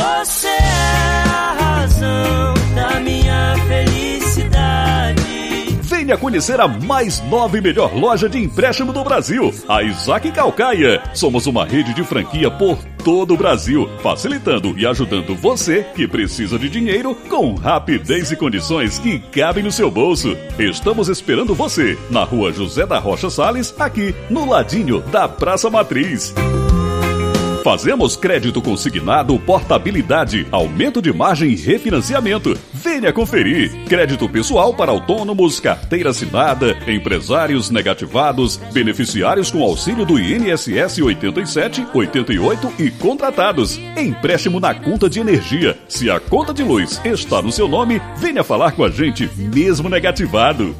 Você é a razão da minha felicidade. Venha conhecer a mais nova e melhor loja de empréstimo do Brasil, a Isaac Calcaia. Somos uma rede de franquia por todo o Brasil, facilitando e ajudando você que precisa de dinheiro com rapidez e condições que cabem no seu bolso. Estamos esperando você na rua José da Rocha Sales, aqui no ladinho da Praça Matriz. Fazemos crédito consignado, portabilidade, aumento de margem e refinanciamento. Venha conferir. Crédito pessoal para autônomos, carteira assinada, empresários negativados, beneficiários com auxílio do INSS 87, 88 e contratados. Empréstimo na conta de energia. Se a conta de luz está no seu nome, venha falar com a gente, mesmo negativado.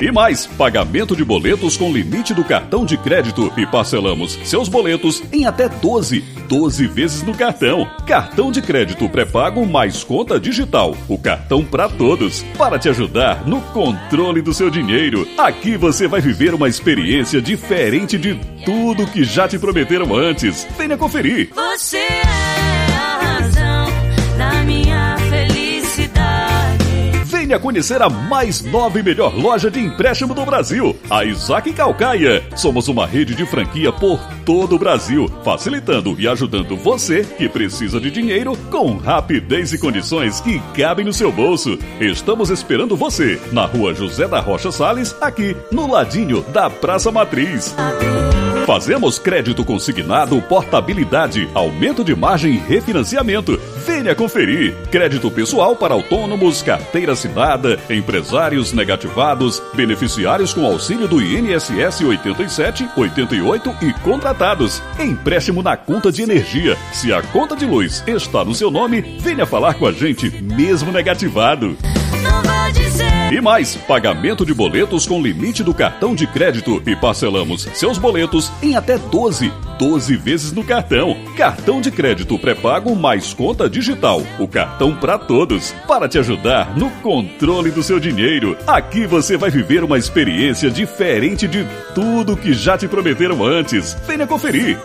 E mais, pagamento de boletos com limite do cartão de crédito e parcelamos seus boletos em até 12, 12 vezes no cartão. Cartão de crédito pré-pago mais conta digital. O cartão para todos, para te ajudar no controle do seu dinheiro. Aqui você vai viver uma experiência diferente de tudo que já te prometeram antes. Venha conferir. Você Venha conhecer a mais nova e melhor loja de empréstimo do Brasil, a Isaac Calcaia. Somos uma rede de franquia por todo o Brasil, facilitando e ajudando você que precisa de dinheiro com rapidez e condições que cabem no seu bolso. Estamos esperando você na rua José da Rocha Sales, aqui no ladinho da Praça Matriz. Fazemos crédito consignado, portabilidade, aumento de margem e refinanciamento. Venha conferir. Crédito pessoal para autônomos, carteira assinada, empresários negativados, beneficiários com auxílio do INSS 87, 88 e contratados. Empréstimo na conta de energia. Se a conta de luz está no seu nome, venha falar com a gente, mesmo negativado. Não vou dizer E mais, pagamento de boletos com limite do cartão de crédito e parcelamos seus boletos em até 12, 12 vezes no cartão. Cartão de crédito pré-pago mais conta digital. O cartão para todos, para te ajudar no controle do seu dinheiro. Aqui você vai viver uma experiência diferente de tudo que já te prometeram antes. Venha conferir.